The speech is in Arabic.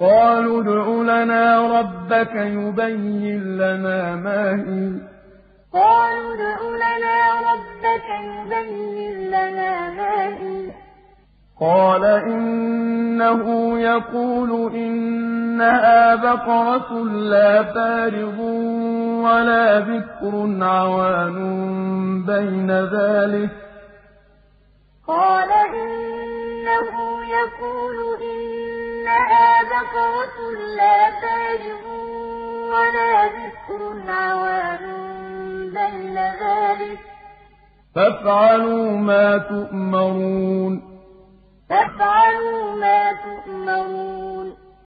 قالوا ادْعُ لَنَا رَبَّكَ يُبَيِّن لَّنَا مَا هِيَ. قَالُوا ادْعُ لَنَا رَبَّكَ يُبَيِّن لَّنَا مَا هِيَ. قَالَ إِنَّهُ يَقُولُ إِنَّهَا بَقَرَةٌ لَّا فَارِضٌ وَلَا بِكْرٌ عَوَانٌ بَيْنَ ذَٰلِكَ ۖ. قَالَ إِنَّهُ يَقُولُ إِنَّهَا بَقَرَةٌ لَّا فَارِضٌ وَلَا بِكْرٌ عَوَانٌ بَيْنَ ذَٰلِكَ ۖ فَافْعَلُوا مَا تُؤْمَرُونَ. فَافْعَلُوا مَا تُؤْمَرُونَ.